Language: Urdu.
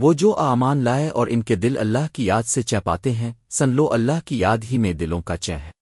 وہ جو آمان لائے اور ان کے دل اللہ کی یاد سے چہ پاتے ہیں، سن لو اللہ کی یاد ہی میں دلوں کا چہ ہے۔